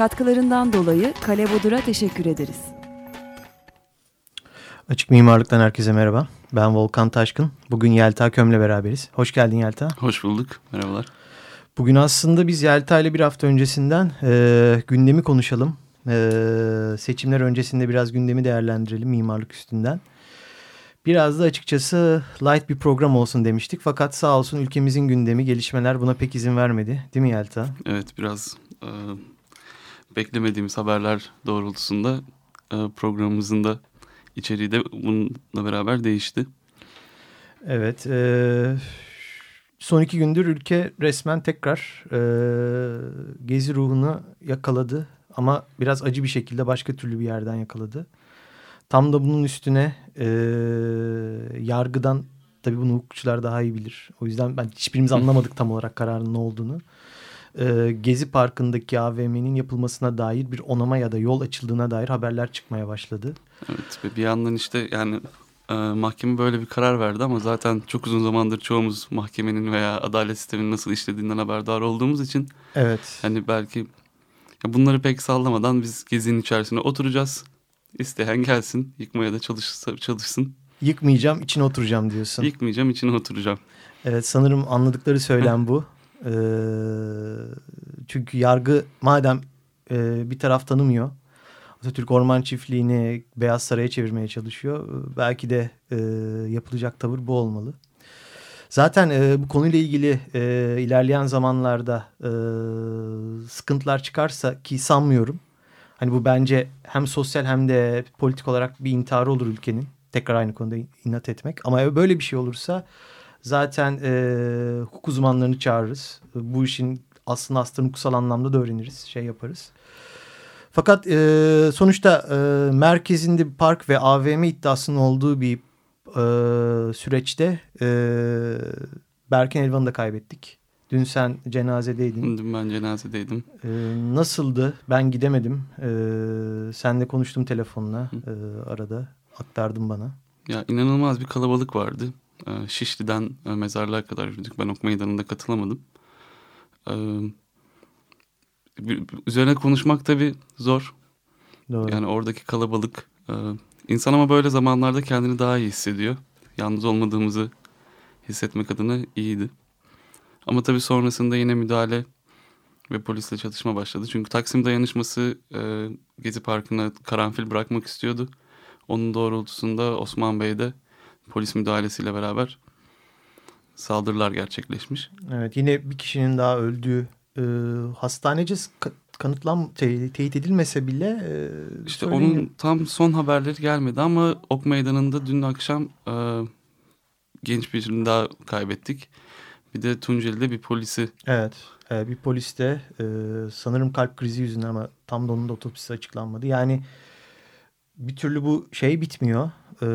Katkılarından dolayı Kale Bodur'a teşekkür ederiz. Açık Mimarlık'tan herkese merhaba. Ben Volkan Taşkın. Bugün Yelta Köm'le beraberiz. Hoş geldin Yelta. Hoş bulduk. Merhabalar. Bugün aslında biz Yelta ile bir hafta öncesinden e, gündemi konuşalım. E, seçimler öncesinde biraz gündemi değerlendirelim mimarlık üstünden. Biraz da açıkçası light bir program olsun demiştik. Fakat sağ olsun ülkemizin gündemi, gelişmeler buna pek izin vermedi. Değil mi Yelta? Evet biraz e, beklemediğimiz haberler doğrultusunda e, programımızın da içeriği de bununla beraber değişti. Evet. E, son iki gündür ülke resmen tekrar e, gezi ruhunu yakaladı. Ama biraz acı bir şekilde başka türlü bir yerden yakaladı. Tam da bunun üstüne e, yargıdan tabii bunu hukukçular daha iyi bilir. O yüzden ben hiçbirimiz anlamadık tam olarak kararın ne olduğunu. E, Gezi Parkı'ndaki AVM'nin yapılmasına dair bir onama ya da yol açıldığına dair haberler çıkmaya başladı. Evet ve bir yandan işte yani e, mahkeme böyle bir karar verdi ama zaten çok uzun zamandır çoğumuz mahkemenin veya adalet sisteminin nasıl işlediğinden haberdar olduğumuz için Evet. hani belki bunları pek sallamadan biz gezinin içerisine oturacağız. İsteyen gelsin yıkmaya da çalışsa, çalışsın. Yıkmayacağım içine oturacağım diyorsun. Yıkmayacağım içine oturacağım. Evet sanırım anladıkları söylem bu. Ee, çünkü yargı madem e, bir taraf tanımıyor. Atatürk Orman Çiftliği'ni Beyaz Saray'a çevirmeye çalışıyor. Belki de e, yapılacak tavır bu olmalı. Zaten e, bu konuyla ilgili e, ilerleyen zamanlarda e, sıkıntılar çıkarsa ki sanmıyorum. Hani bu bence hem sosyal hem de politik olarak bir intiharı olur ülkenin. Tekrar aynı konuda inat etmek. Ama böyle bir şey olursa zaten e, hukuk uzmanlarını çağırırız. Bu işin aslında aslında hukuksal anlamda da öğreniriz. Şey yaparız. Fakat e, sonuçta e, merkezinde bir park ve AVM iddiasının olduğu bir e, süreçte e, Berken Elvan'ı da kaybettik. Dün sen cenazedeydin. Dün ben cenazedeydim. E, nasıldı? Ben gidemedim. E, senle konuştum telefonla e, arada. Aktardın bana. Ya inanılmaz bir kalabalık vardı. Ee, Şişli'den e, mezarlığa kadar yürüdük. Ben ok meydanında katılamadım. Ee, üzerine konuşmak tabii zor. Doğru. Yani oradaki kalabalık. E, insan ama böyle zamanlarda kendini daha iyi hissediyor. Yalnız olmadığımızı hissetmek adına iyiydi. Ama tabii sonrasında yine müdahale ve polisle çatışma başladı. Çünkü Taksim dayanışması e, Gezi Parkı'na karanfil bırakmak istiyordu. Onun doğrultusunda Osman Bey'de polis müdahalesiyle beraber saldırılar gerçekleşmiş. Evet yine bir kişinin daha öldüğü e, hastanece kanıtlan te teyit edilmese bile e, işte onun tam son haberleri gelmedi ama Ok Meydanı'nda dün akşam e, genç birini daha kaybettik. Bir de Tunceli'de bir polisi. Evet e, bir polis de e, sanırım kalp krizi yüzünden ama tam da onun da otopsisi açıklanmadı. Yani bir türlü bu şey bitmiyor. E,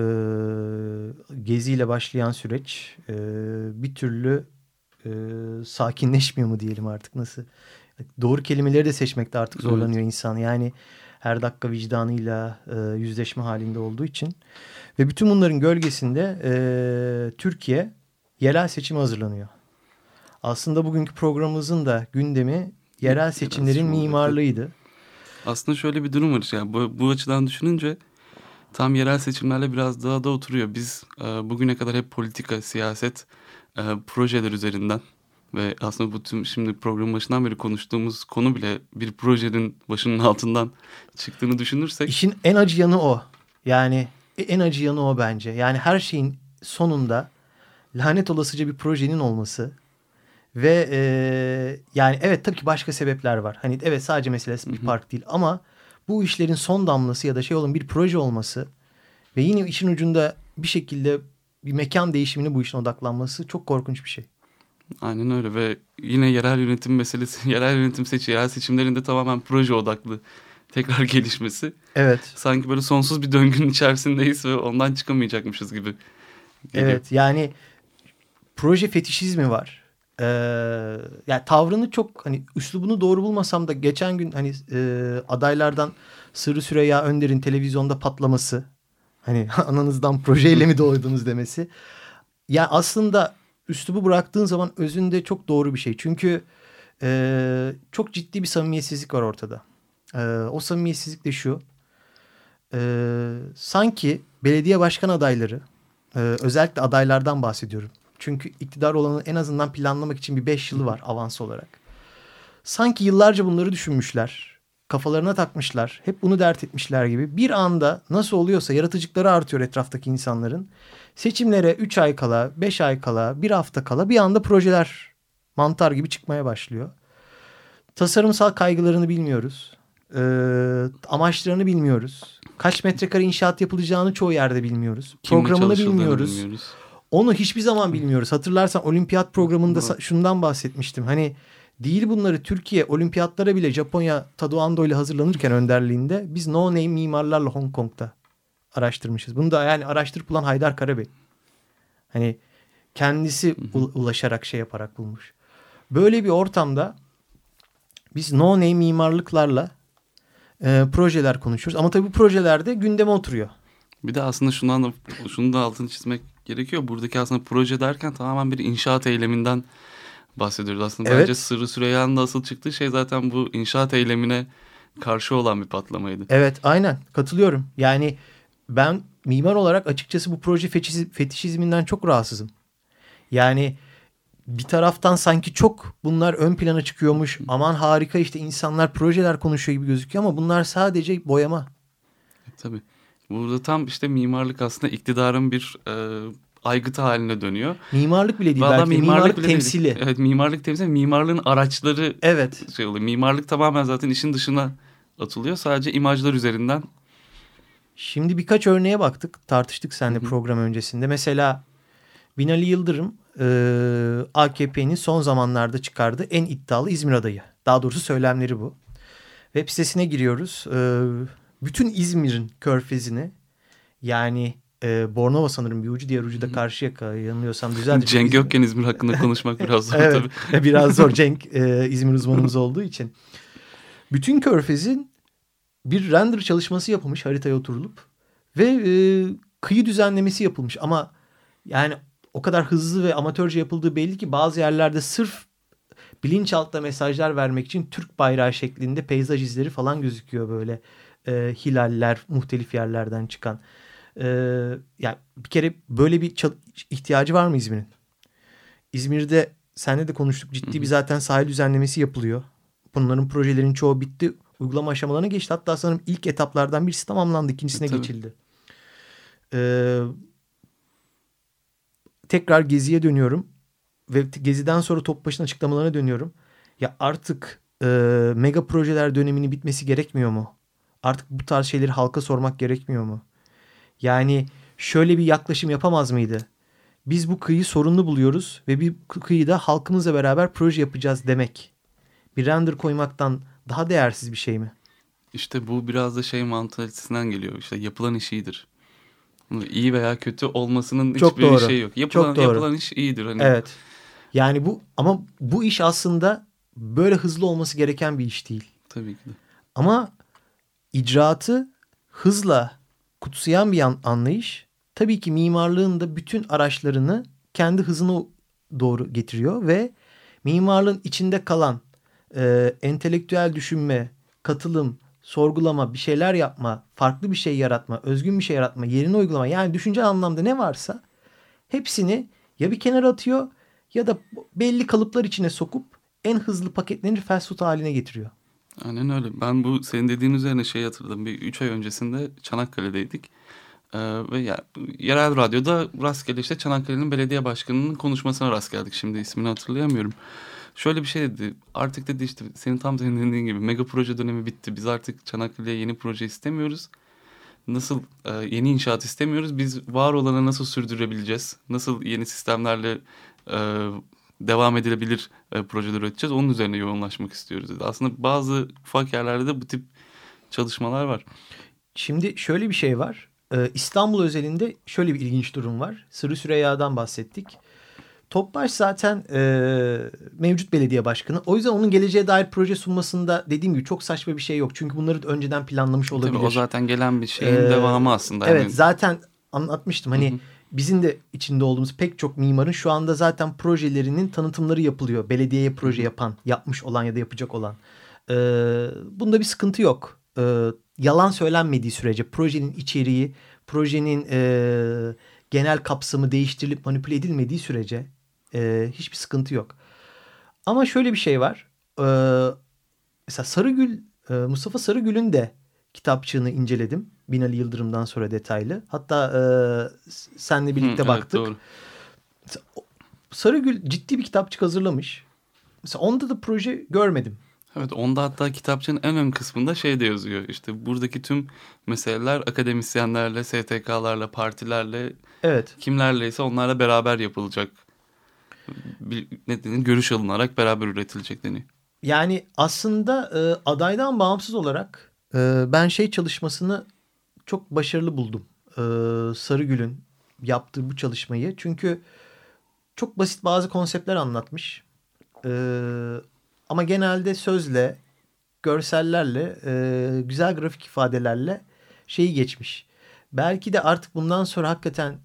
geziyle başlayan süreç e, bir türlü e, sakinleşmiyor mu diyelim artık nasıl? Doğru kelimeleri de seçmekte artık zorlanıyor evet. insan. Yani her dakika vicdanıyla e, yüzleşme halinde olduğu için. Ve bütün bunların gölgesinde e, Türkiye yerel seçim hazırlanıyor. Aslında bugünkü programımızın da gündemi yerel seçimlerin mimarlığıydı. Aslında şöyle bir durum var. Yani bu, bu açıdan düşününce tam yerel seçimlerle biraz daha da oturuyor. Biz e, bugüne kadar hep politika, siyaset, e, projeler üzerinden ve aslında bu tüm şimdi programın başından beri konuştuğumuz konu bile bir projenin başının altından çıktığını düşünürsek. İşin en acı yanı o. Yani en acı yanı o bence. Yani her şeyin sonunda lanet olasıca bir projenin olması ve e, yani evet tabii ki başka sebepler var. Hani evet sadece meselesi bir park değil ama bu işlerin son damlası ya da şey olan bir proje olması ve yine işin ucunda bir şekilde bir mekan değişimine bu işin odaklanması çok korkunç bir şey. Aynen öyle ve yine yerel yönetim meselesi, yerel yönetim seçi, yerel seçimlerinde tamamen proje odaklı tekrar gelişmesi. Evet. Sanki böyle sonsuz bir döngünün içerisindeyiz ve ondan çıkamayacakmışız gibi. geliyor. Evet yani proje fetişizmi var. Ee, yani tavrını çok hani üslubunu doğru bulmasam da geçen gün hani e, adaylardan Sırrı Süreyya Önder'in televizyonda patlaması hani ananızdan projeyle mi doğdunuz demesi. Ya aslında üslubu bıraktığın zaman özünde çok doğru bir şey. Çünkü e, çok ciddi bir samimiyetsizlik var ortada. E, o samimiyetsizlik de şu. E, sanki belediye başkan adayları ee, özellikle adaylardan bahsediyorum. Çünkü iktidar olanın en azından planlamak için bir beş yılı var avans olarak. Sanki yıllarca bunları düşünmüşler. Kafalarına takmışlar. Hep bunu dert etmişler gibi. Bir anda nasıl oluyorsa yaratıcılıkları artıyor etraftaki insanların. Seçimlere 3 ay kala, 5 ay kala, bir hafta kala bir anda projeler mantar gibi çıkmaya başlıyor. Tasarımsal kaygılarını bilmiyoruz. Ee, amaçlarını bilmiyoruz. Kaç metrekare inşaat yapılacağını çoğu yerde bilmiyoruz. Kimle Programını bilmiyoruz. bilmiyoruz. Onu hiçbir zaman bilmiyoruz. Hatırlarsan olimpiyat programında sa- şundan bahsetmiştim. Hani değil bunları Türkiye olimpiyatlara bile Japonya Tado Ando ile hazırlanırken önderliğinde biz no name mimarlarla Hong Kong'da araştırmışız. Bunu da yani araştırıp bulan Haydar Karabey. Hani kendisi ulaşarak şey yaparak bulmuş. Böyle bir ortamda biz no name mimarlıklarla e, projeler konuşuyoruz. Ama tabii bu projelerde gündeme oturuyor. Bir de aslında şundan da şunu da altını çizmek gerekiyor. Buradaki aslında proje derken tamamen bir inşaat eyleminden bahsediyoruz. Aslında Evet. bence Sırrı Süreyya'nın da asıl çıktığı şey zaten bu inşaat eylemine karşı olan bir patlamaydı. Evet aynen katılıyorum. Yani ben mimar olarak açıkçası bu proje fetişiz- fetişizminden çok rahatsızım. Yani bir taraftan sanki çok bunlar ön plana çıkıyormuş. Aman harika işte insanlar projeler konuşuyor gibi gözüküyor ama bunlar sadece boyama. Tabii. Burada tam işte mimarlık aslında iktidarın bir e, aygıtı haline dönüyor. Mimarlık bile değil Vallahi belki de, mimarlık bile değil. temsili. Evet mimarlık temsili. Mimarlığın araçları Evet. şey oluyor. Mimarlık tamamen zaten işin dışına atılıyor. Sadece imajlar üzerinden. Şimdi birkaç örneğe baktık. Tartıştık seninle hı. program öncesinde. Mesela Binali Yıldırım e, AKP'nin son zamanlarda çıkardığı en iddialı İzmir adayı. Daha doğrusu söylemleri bu. Web sitesine giriyoruz. E, bütün İzmir'in körfezini yani e, Bornova sanırım bir ucu diğer ucu da Karşıyaka yanılmıyorsam düzeltin. Cenk Gökgen İzmir hakkında konuşmak biraz zor evet, tabii. biraz zor Cenk e, İzmir uzmanımız olduğu için. Bütün körfezin bir render çalışması yapılmış haritaya oturulup ve e, kıyı düzenlemesi yapılmış ama yani o kadar hızlı ve amatörce yapıldığı belli ki bazı yerlerde sırf bilinçaltında mesajlar vermek için Türk bayrağı şeklinde peyzaj izleri falan gözüküyor böyle e, hilaller muhtelif yerlerden çıkan. E, yani bir kere böyle bir ihtiyacı var mı İzmir'in? İzmir'de seninle de konuştuk ciddi bir zaten sahil düzenlemesi yapılıyor. Bunların projelerin çoğu bitti. Uygulama aşamalarına geçti. Hatta sanırım ilk etaplardan birisi tamamlandı. ikincisine Tabii. geçildi. Ee, tekrar Gezi'ye dönüyorum. Ve Gezi'den sonra Topbaşı'nın açıklamalarına dönüyorum. Ya artık e, mega projeler döneminin bitmesi gerekmiyor mu? Artık bu tarz şeyleri halka sormak gerekmiyor mu? Yani şöyle bir yaklaşım yapamaz mıydı? Biz bu kıyıyı sorunlu buluyoruz ve bir kıyıda halkımızla beraber proje yapacağız demek. Bir render koymaktan daha değersiz bir şey mi? İşte bu biraz da şey mantalitesinden geliyor. İşte yapılan iş iyidir. İyi veya kötü olmasının Çok hiçbir doğru. şey yok. Yapılan, Çok doğru. yapılan iş iyidir. Hani Evet. Yani bu ama bu iş aslında böyle hızlı olması gereken bir iş değil. Tabii ki de. Ama icraatı hızla kutsayan bir an- anlayış tabii ki mimarlığın da bütün araçlarını kendi hızına doğru getiriyor ve mimarlığın içinde kalan e, entelektüel düşünme, katılım, sorgulama, bir şeyler yapma, farklı bir şey yaratma, özgün bir şey yaratma, yerine uygulama yani düşünce anlamda ne varsa hepsini ya bir kenara atıyor ya da belli kalıplar içine sokup en hızlı paketlenir fast haline getiriyor. Aynen öyle. Ben bu senin dediğin üzerine şey hatırladım. Bir üç ay öncesinde Çanakkale'deydik. Ee, ve ya, yerel radyoda rastgele işte Çanakkale'nin belediye başkanının konuşmasına rast geldik. Şimdi ismini hatırlayamıyorum. Şöyle bir şey dedi. Artık dedi işte senin tam senin dediğin gibi mega proje dönemi bitti. Biz artık Çanakkale'ye yeni proje istemiyoruz. Nasıl e, yeni inşaat istemiyoruz. Biz var olanı nasıl sürdürebileceğiz? Nasıl yeni sistemlerle e, devam edilebilir e, projeler üreteceğiz. Onun üzerine yoğunlaşmak istiyoruz dedi. Aslında bazı ufak yerlerde de bu tip çalışmalar var. Şimdi şöyle bir şey var. Ee, İstanbul özelinde şöyle bir ilginç durum var. Sırrı Süreyya'dan bahsettik. Topbaş zaten e, mevcut belediye başkanı. O yüzden onun geleceğe dair proje sunmasında dediğim gibi çok saçma bir şey yok. Çünkü bunları önceden planlamış olabilir. Tabii o zaten gelen bir şeyin Ee, devamı aslında. Evet Yani zaten anlatmıştım. Hani Hı hı. Bizim de içinde olduğumuz pek çok mimarın şu anda zaten projelerinin tanıtımları yapılıyor. Belediyeye proje yapan, yapmış olan ya da yapacak olan. Ee, bunda bir sıkıntı yok. Ee, yalan söylenmediği sürece projenin içeriği, projenin e, genel kapsamı değiştirilip manipüle edilmediği sürece e, hiçbir sıkıntı yok. Ama şöyle bir şey var. Ee, mesela Sarıgül, e, Mustafa Sarıgül'ün de kitapçığını inceledim. Binali Yıldırım'dan sonra detaylı. Hatta e, senle Hı, birlikte evet, baktık. doğru. Sarıgül ciddi bir kitapçık hazırlamış. Mesela onda da proje görmedim. Evet onda hatta kitapçının en ön kısmında şey de yazıyor. İşte buradaki tüm meseleler akademisyenlerle, STK'larla, partilerle, Evet. kimlerleyse onlarla beraber yapılacak. Bir, ne denir, görüş alınarak beraber üretilecek deniyor. Yani aslında e, adaydan bağımsız olarak e, ben şey çalışmasını çok başarılı buldum. Sarıgül'ün yaptığı bu çalışmayı. Çünkü çok basit bazı konseptler anlatmış. Ama genelde sözle, görsellerle, güzel grafik ifadelerle şeyi geçmiş. Belki de artık bundan sonra hakikaten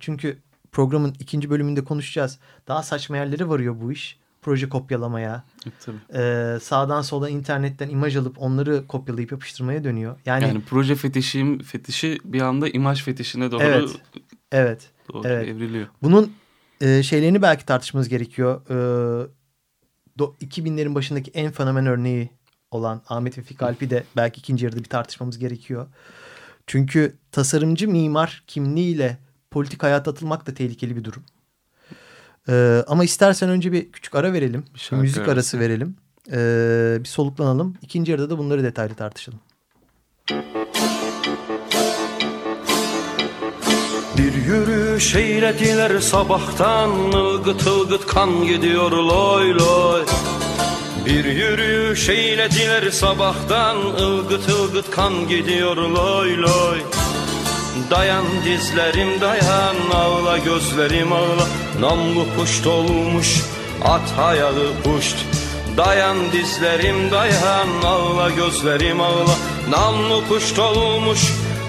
çünkü programın ikinci bölümünde konuşacağız. Daha saçma yerlere varıyor bu iş. Proje kopyalamaya, tabii. e, sağdan soldan internetten imaj alıp onları kopyalayıp yapıştırmaya dönüyor. Yani, Yani, proje fetişim, fetişi bir anda imaj fetişine doğru, Evet. evet. doğru evet. evriliyor. Bunun e, şeylerini belki tartışmamız gerekiyor. E, do, 2000'lerin başındaki en fenomen örneği olan Ahmet Vefik Alp'i de belki ikinci yarıda bir tartışmamız gerekiyor. Çünkü tasarımcı mimar kimliğiyle politik hayata atılmak da tehlikeli bir durum. E, ama istersen önce bir küçük ara verelim. Bir şarkı müzik arası. arası verelim. E, bir soluklanalım. İkinci yarıda da bunları detaylı tartışalım. Bir yürüyüş eylediler sabahtan ılgıt ılgıt kan gidiyor loy loy Bir yürüyüş eylediler sabahtan ılgıt ılgıt kan gidiyor loy loy Dayan dizlerim dayan ağla gözlerim ağla. Namlu puşt olmuş at ayağı puşt Dayan dizlerim dayan ağla gözlerim ağla. Namlu puşt olmuş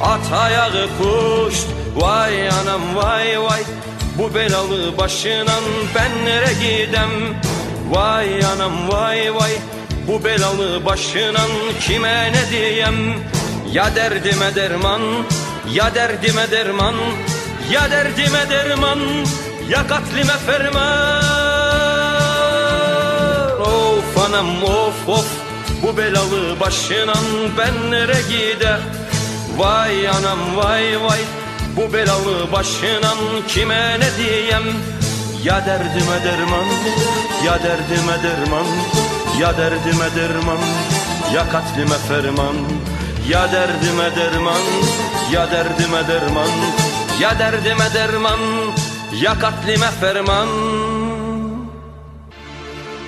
at ayağı puşt Vay anam vay vay. Bu belalı başınan ben nere gidem? Vay anam vay vay. Bu belalı başınan kime ne diyem? Ya derdime derman ya derdime derman Ya derdime derman Ya katlime ferman. Of anam of of Bu belalı başınan ben nere gider? Vay anam vay vay Bu belalı başınan kime ne diyem? Ya derdime derman Ya derdime derman Ya derdime derman Ya katlime ferman ya derdime derman, ya derdime derman, ya derdime derman, ya katlime ferman.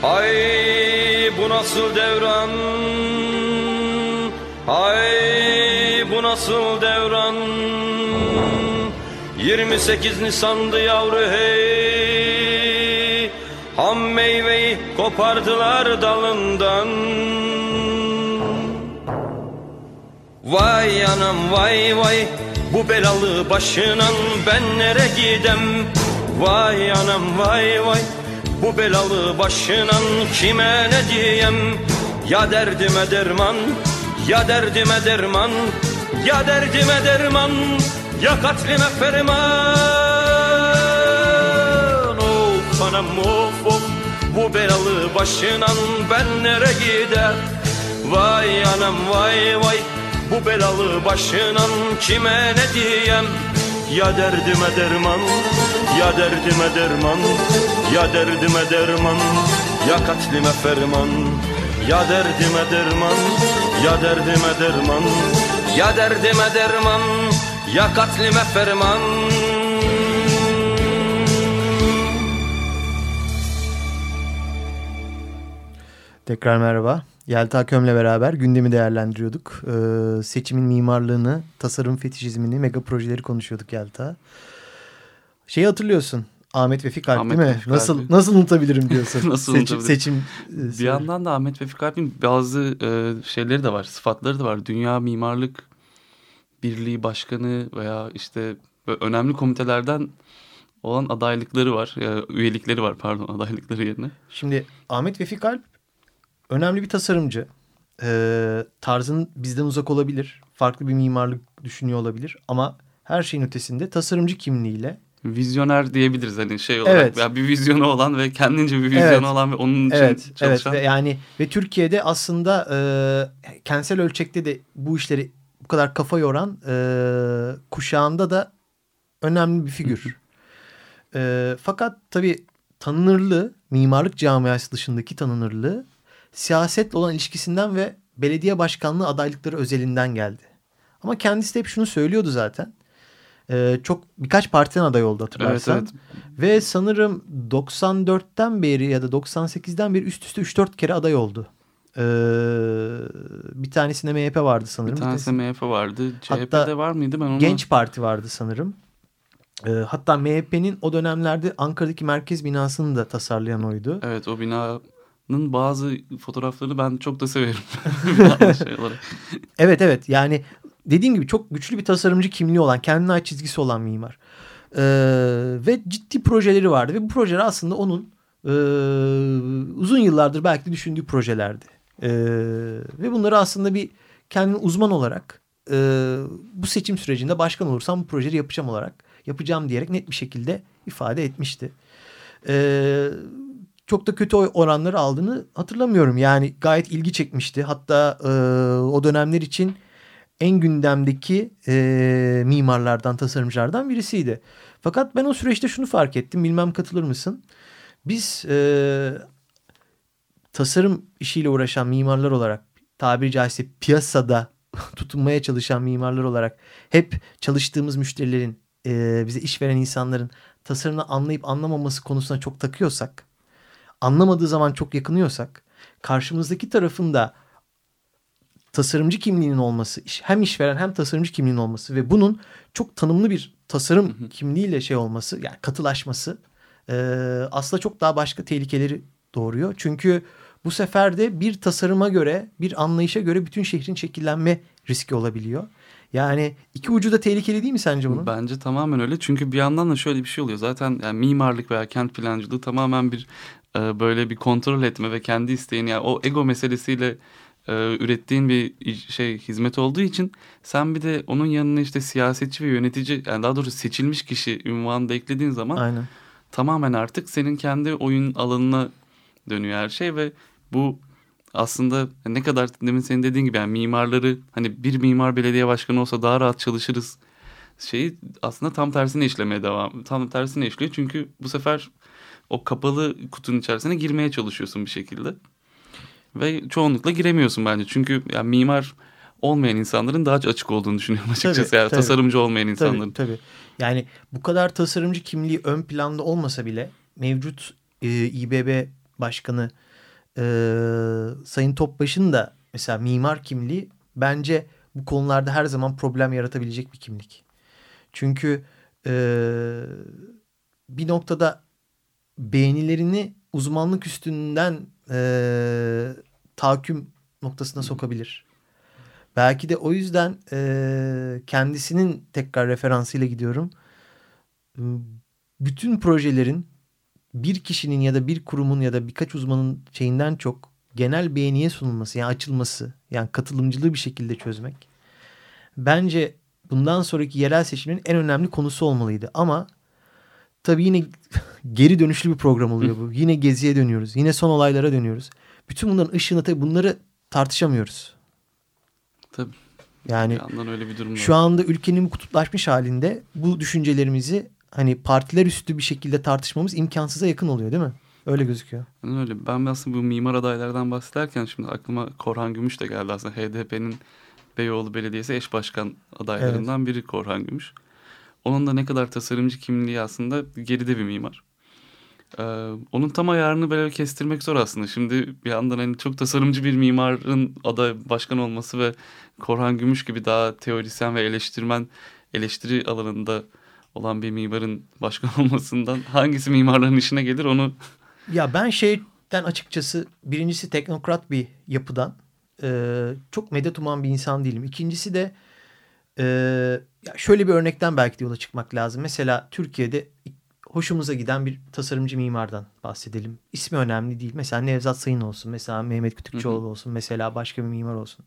Ay bu nasıl devran? Ay bu nasıl devran? 28 Nisan'dı yavru hey Ham meyveyi kopardılar dalından Vay anam vay vay. Bu belalı başınan ben nere gidem? Vay anam vay vay. Bu belalı başınan kime ne diyem? Ya derdime derman ya derdime derman Ya derdime derman ya katlime ferman. Of anam of of. Bu belalı başınan ben nere gider Vay anam vay vay bu belalı başınan kime ne diyem? Ya derdime derman Ya derdime derman Ya derdime derman Ya katlime ferman. Ya derdime derman Ya derdime derman Ya derdime derman Ya katlime ferman. Tekrar merhaba. Yelta Köm'le beraber gündemi değerlendiriyorduk. Ee, seçimin mimarlığını, tasarım fetişizmini, mega projeleri konuşuyorduk Yelta. Şeyi hatırlıyorsun. Ahmet Vefik Alp Ahmet değil mi? Vefik nasıl Alp'i. nasıl unutabilirim diyorsun. Nasıl seçim, unutabilirim? seçim e, Bir yandan da Ahmet Vefik Alp'in bazı e, şeyleri de var, sıfatları da var. Dünya Mimarlık Birliği Başkanı veya işte önemli komitelerden olan adaylıkları var. Ya, üyelikleri var pardon adaylıkları yerine. Şimdi Ahmet Vefik Alp önemli bir tasarımcı. Ee, tarzın bizden uzak olabilir. Farklı bir mimarlık düşünüyor olabilir. Ama her şeyin ötesinde tasarımcı kimliğiyle Vizyoner diyebiliriz hani şey olarak. Evet. Ya bir vizyonu olan ve kendince bir vizyonu Evet. olan ve onun için Evet, evet çalışan. ve yani ve Türkiye'de aslında e, kentsel ölçekte de bu işleri bu kadar kafa yoran e, kuşağında da önemli bir figür. e, fakat tabii tanınırlığı, mimarlık camiası dışındaki tanınırlığı siyasetle olan ilişkisinden ve belediye başkanlığı adaylıkları özelinden geldi. Ama kendisi de hep şunu söylüyordu zaten. E, çok birkaç partiden aday oldu Evet hatırlarsan. evet. Ve sanırım 94'ten beri ya da 98'den beri üst üste 3-4 kere aday oldu. Ee, bir tanesinde MHP vardı sanırım. Bir Bir tanesi tanesi- MHP vardı. CHP'de Hatta var mıydı ben onu? Genç Parti vardı sanırım. Ee, hatta MHP'nin o dönemlerde Ankara'daki merkez binasını da tasarlayan oydu. Evet o binanın bazı fotoğraflarını ben çok da severim. şey. Evet evet yani dediğim gibi çok güçlü bir tasarımcı kimliği olan, kendine ait çizgisi olan mimar. Ee, ve ciddi projeleri vardı ve bu projeler aslında onun e, uzun yıllardır belki de düşündüğü projelerdi. Ee, ve bunları aslında bir kendini uzman olarak e, bu seçim sürecinde başkan olursam bu projeleri yapacağım olarak yapacağım diyerek net bir şekilde ifade etmişti. Ee, çok da kötü oranları aldığını hatırlamıyorum. Yani gayet ilgi çekmişti. Hatta e, o dönemler için en gündemdeki e, mimarlardan, tasarımcılardan birisiydi. Fakat ben o süreçte şunu fark ettim. Bilmem katılır mısın? Biz e, tasarım işiyle uğraşan mimarlar olarak tabiri caizse piyasada tutunmaya çalışan mimarlar olarak hep çalıştığımız müşterilerin e, bize iş veren insanların tasarımını anlayıp anlamaması konusuna çok takıyorsak anlamadığı zaman çok yakınıyorsak karşımızdaki tarafın da tasarımcı kimliğinin olması hem işveren hem tasarımcı kimliğinin olması ve bunun çok tanımlı bir tasarım kimliğiyle şey olması yani katılaşması e, aslında çok daha başka tehlikeleri doğuruyor. Çünkü bu sefer de bir tasarıma göre bir anlayışa göre bütün şehrin şekillenme riski olabiliyor. Yani iki ucu da tehlikeli değil mi sence bunun? Bence tamamen öyle. Çünkü bir yandan da şöyle bir şey oluyor. Zaten yani mimarlık veya kent plancılığı tamamen bir e, böyle bir kontrol etme ve kendi isteğini yani o ego meselesiyle e, ürettiğin bir şey hizmet olduğu için sen bir de onun yanına işte siyasetçi ve yönetici yani daha doğrusu seçilmiş kişi ünvanı da eklediğin zaman Aynen. tamamen artık senin kendi oyun alanına dönüyor her şey ve bu aslında ne kadar demin senin dediğin gibi yani mimarları hani bir mimar belediye başkanı olsa daha rahat çalışırız şeyi aslında tam tersine işlemeye devam tam tersine işliyor çünkü bu sefer o kapalı kutunun içerisine girmeye çalışıyorsun bir şekilde ve çoğunlukla giremiyorsun bence çünkü yani mimar olmayan insanların daha açık olduğunu düşünüyorum açıkçası Tabii, yani tabii. tasarımcı olmayan insanların. Tabii tabii. Yani bu kadar tasarımcı kimliği ön planda olmasa bile mevcut e, İBB Başkanı e, Sayın Topbaş'ın da mesela mimar kimliği bence bu konularda her zaman problem yaratabilecek bir kimlik. Çünkü e, bir noktada beğenilerini uzmanlık üstünden e, tahakküm noktasına sokabilir. Belki de o yüzden e, kendisinin tekrar referansıyla gidiyorum. Bütün projelerin bir kişinin ya da bir kurumun ya da birkaç uzmanın şeyinden çok genel beğeniye sunulması yani açılması yani katılımcılığı bir şekilde çözmek. Bence bundan sonraki yerel seçimin en önemli konusu olmalıydı ama tabii yine geri dönüşlü bir program oluyor bu. Yine geziye dönüyoruz. Yine son olaylara dönüyoruz. Bütün bunların ışığını tabii bunları tartışamıyoruz. Tabii. Yani Bir öyle bir durum var. şu anda ülkenin kutuplaşmış halinde bu düşüncelerimizi hani partiler üstü bir şekilde tartışmamız imkansıza yakın oluyor değil mi? Öyle gözüküyor. Aynen öyle. Ben aslında bu mimar adaylardan bahsederken şimdi aklıma Korhan Gümüş de geldi aslında. HDP'nin Beyoğlu Belediyesi eş başkan adaylarından biri Korhan Gümüş. Onun da ne kadar tasarımcı kimliği aslında geride bir mimar. Ee, onun tam ayarını böyle kestirmek zor aslında. Şimdi bir yandan hani çok tasarımcı bir mimarın aday başkan olması ve Korhan Gümüş gibi daha teorisyen ve eleştirmen eleştiri alanında olan bir mimarın başkan olmasından hangisi mimarların işine gelir onu Ya ben şeyden açıkçası birincisi teknokrat bir yapıdan e, çok medet uman bir insan değilim. İkincisi de e, şöyle bir örnekten belki de yola çıkmak lazım. Mesela Türkiye'de hoşumuza giden bir tasarımcı mimardan bahsedelim. İsmi önemli değil. Mesela Nevzat Sayın olsun. Mesela Mehmet Kütükçoğlu olsun. Mesela başka bir mimar olsun.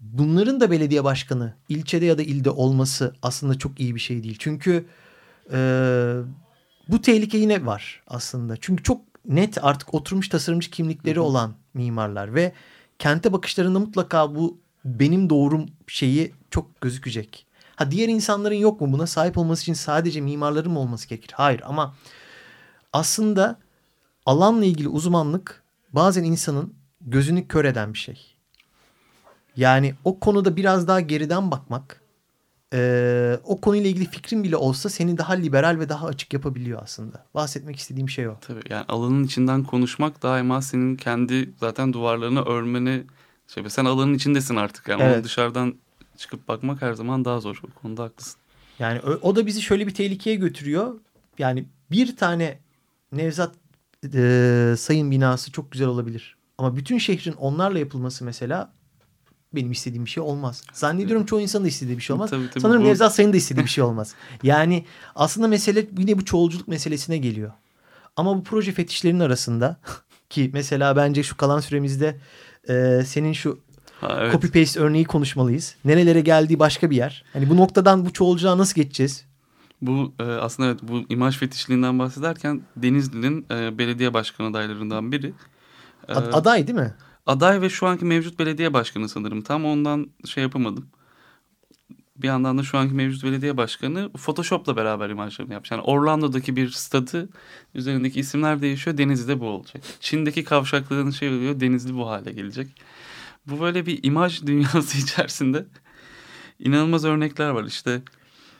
Bunların da belediye başkanı ilçede ya da ilde olması aslında çok iyi bir şey değil. Çünkü e, bu tehlike yine var aslında. Çünkü çok net artık oturmuş tasarımcı kimlikleri olan mimarlar ve kente bakışlarında mutlaka bu benim doğrum şeyi çok gözükecek. Ha diğer insanların yok mu buna sahip olması için sadece mimarların mı olması gerekir? Hayır ama aslında alanla ilgili uzmanlık bazen insanın gözünü kör eden bir şey. Yani o konuda biraz daha geriden bakmak e, o konuyla ilgili fikrin bile olsa seni daha liberal ve daha açık yapabiliyor aslında. Bahsetmek istediğim şey o. tabii yani alanın içinden konuşmak daima senin kendi zaten duvarlarını örmeni şey sen alanın içindesin artık yani Evet. onu dışarıdan çıkıp bakmak her zaman daha zor. O konuda haklısın. Yani o, o da bizi şöyle bir tehlikeye götürüyor. Yani bir tane Nevzat e, Sayın binası çok güzel olabilir. Ama bütün şehrin onlarla yapılması mesela benim istediğim bir şey olmaz. Zannediyorum çoğu insanın da istediği bir şey olmaz. Tabii, tabii. Sanırım Bu- Nevzat Sayın da istediği bir şey olmaz. Yani aslında mesele yine bu çoğulculuk meselesine geliyor. Ama bu proje fetişlerinin arasında ki mesela bence şu kalan süremizde e, senin şu Ha, evet. copy paste örneği konuşmalıyız. Nerelere geldiği başka bir yer. Hani bu noktadan bu çoğulculuğa nasıl geçeceğiz? Bu e, aslında evet bu imaj fetişliğinden bahsederken Denizli'nin e, belediye başkan adaylarından biri. E, Ad- aday değil mi? aday ve şu anki mevcut belediye başkanı sanırım. Tam ondan şey yapamadım. Bir yandan da şu anki mevcut belediye başkanı Photoshop'la beraber imajlarını yapmış. Yani Orlando'daki bir stadı üzerindeki isimler değişiyor. Denizli'de bu olacak. Çin'deki kavşakların şey oluyor. Denizli bu hale gelecek. Bu böyle bir imaj dünyası içerisinde inanılmaz örnekler var. İşte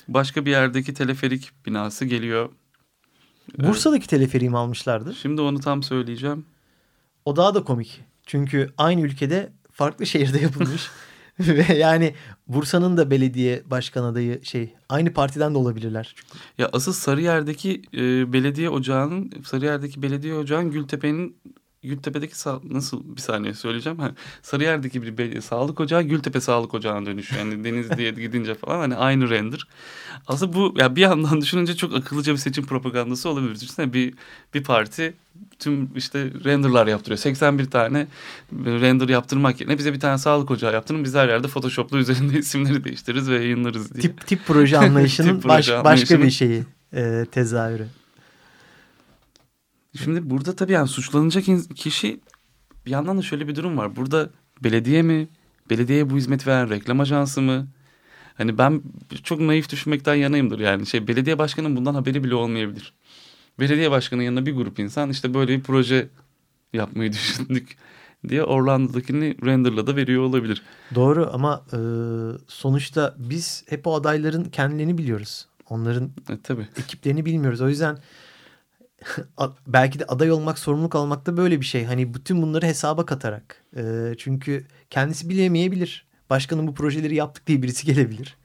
başka bir yerdeki teleferik binası geliyor. Bursa'daki teleferiğimi almışlardır. Şimdi onu tam söyleyeceğim. O daha da komik. Çünkü aynı ülkede farklı şehirde yapılmış. Ve yani Bursa'nın da belediye başkan adayı şey aynı partiden de olabilirler. Ya asıl Sarıyer'deki e, belediye ocağının Sarıyer'deki belediye ocağın Gültepe'nin Gültepe'deki sağ, nasıl bir saniye söyleyeceğim. Ha, Sarıyer'deki bir be- sağlık ocağı Gültepe sağlık ocağına dönüşüyor. Yani Denizli'ye gidince falan hani aynı render. Aslında bu ya bir yandan düşününce çok akıllıca bir seçim propagandası olabilir. Düşünsene bir bir parti tüm işte renderlar yaptırıyor. 81 tane render yaptırmak yerine bize bir tane sağlık ocağı yaptırın. Biz her yerde Photoshop'la üzerinde isimleri değiştiririz ve yayınlarız diye. Tip tip proje anlayışının Tip baş- proje başka anlayışının- bir şeyi e, tezahürü. Şimdi burada tabii yani suçlanacak kişi bir yandan da şöyle bir durum var. Burada belediye mi? Belediyeye bu hizmet veren reklam ajansı mı? Hani ben çok naif düşünmekten yanayımdır yani. Şey belediye başkanının bundan haberi bile olmayabilir. Belediye başkanının yanına bir grup insan işte böyle bir proje yapmayı düşündük diye Orlando'dakini renderla da veriyor olabilir. Doğru ama e, sonuçta biz hep o adayların kendilerini biliyoruz. Onların E, tabii. ekiplerini bilmiyoruz. O yüzden belki de aday olmak, sorumluluk almak da böyle bir şey. Hani bütün bunları hesaba katarak. E, çünkü kendisi bilemeyebilir. Başkanım bu projeleri yaptık diye birisi gelebilir.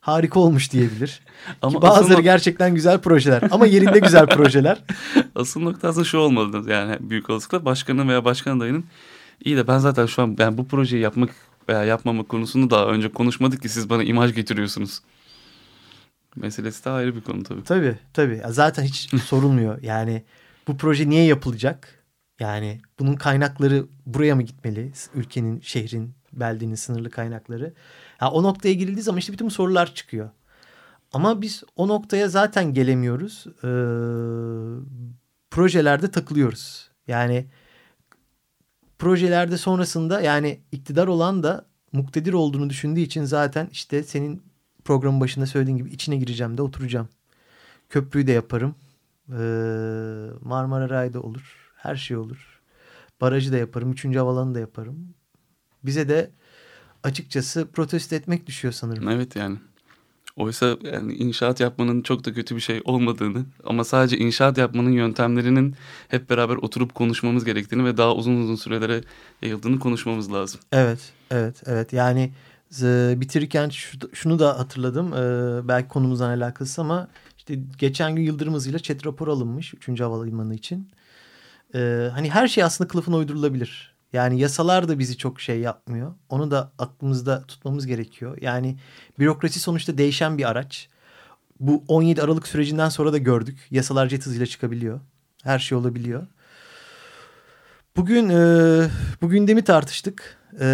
Harika olmuş diyebilir. Ama Ki bazıları asıl- gerçekten güzel projeler. Ama yerinde güzel projeler. Asıl nokta aslında şu olmalı yani büyük olasılıkla başkanın veya başkan adayının iyi de ben zaten şu an yani bu projeyi yapmak veya yapmamak konusunu daha önce konuşmadık ki siz bana imaj getiriyorsunuz. Meselesi de ayrı bir konu tabii. Tabii tabii. Zaten hiç sorulmuyor. Yani bu proje niye yapılacak? Yani bunun kaynakları buraya mı gitmeli? Ülkenin, şehrin, beldenin sınırlı kaynakları. Ya o noktaya girildiği zaman işte bütün sorular çıkıyor. Ama biz o noktaya zaten gelemiyoruz. Ee, projelerde takılıyoruz. Yani projelerde sonrasında yani iktidar olan da muktedir olduğunu düşündüğü için zaten işte senin programın başında söylediğin gibi içine gireceğim de oturacağım. Köprüyü de yaparım. Ee, Marmara Ray'da olur. Her şey olur. Barajı da yaparım. Üçüncü havalanı da yaparım. Bize de açıkçası protesto etmek düşüyor sanırım. Evet yani. Oysa yani inşaat yapmanın çok da kötü bir şey olmadığını ama sadece inşaat yapmanın yöntemlerinin hep beraber oturup konuşmamız gerektiğini ve daha uzun uzun sürelere yayıldığını konuşmamız lazım. Evet, evet, evet. Yani bitirirken şu, şunu da hatırladım. E, belki konumuzdan alakası ama işte geçen gün Yıldırım hızıyla chat rapor alınmış 3. Havalimanı için. E, hani her şey aslında kılıfına uydurulabilir. Yani yasalar da bizi çok şey yapmıyor. Onu da aklımızda tutmamız gerekiyor. Yani bürokrasi sonuçta değişen bir araç. Bu 17 Aralık sürecinden sonra da gördük. Yasalar jet hızıyla çıkabiliyor. Her şey olabiliyor. Bugün e, bu gündemi tartıştık. E,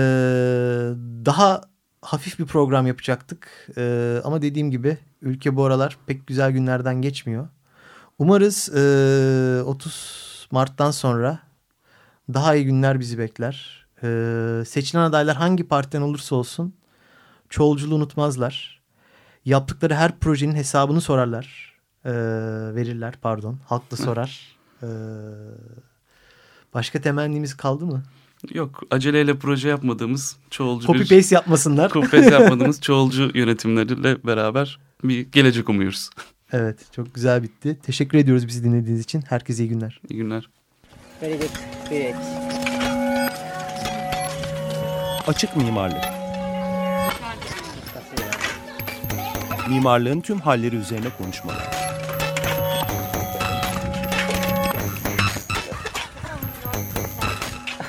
daha hafif bir program yapacaktık. E, ama dediğim gibi ülke bu aralar pek güzel günlerden geçmiyor. Umarız e, 30 Mart'tan sonra daha iyi günler bizi bekler. E, seçilen adaylar hangi partiden olursa olsun çoğulculuğu unutmazlar. Yaptıkları her projenin hesabını sorarlar. E, verirler pardon. Halk da sorar. E, başka temennimiz kaldı mı? Yok aceleyle proje yapmadığımız çoğulcu Copy bir... paste yapmasınlar. Copy paste yapmadığımız çoğulcu yönetimleriyle beraber bir gelecek umuyoruz. Evet çok güzel bitti. Teşekkür ediyoruz bizi dinlediğiniz için. Herkese iyi günler. İyi günler. Very good. Great. Açık mimarlık. Mimarlığın tüm halleri üzerine konuşmalar.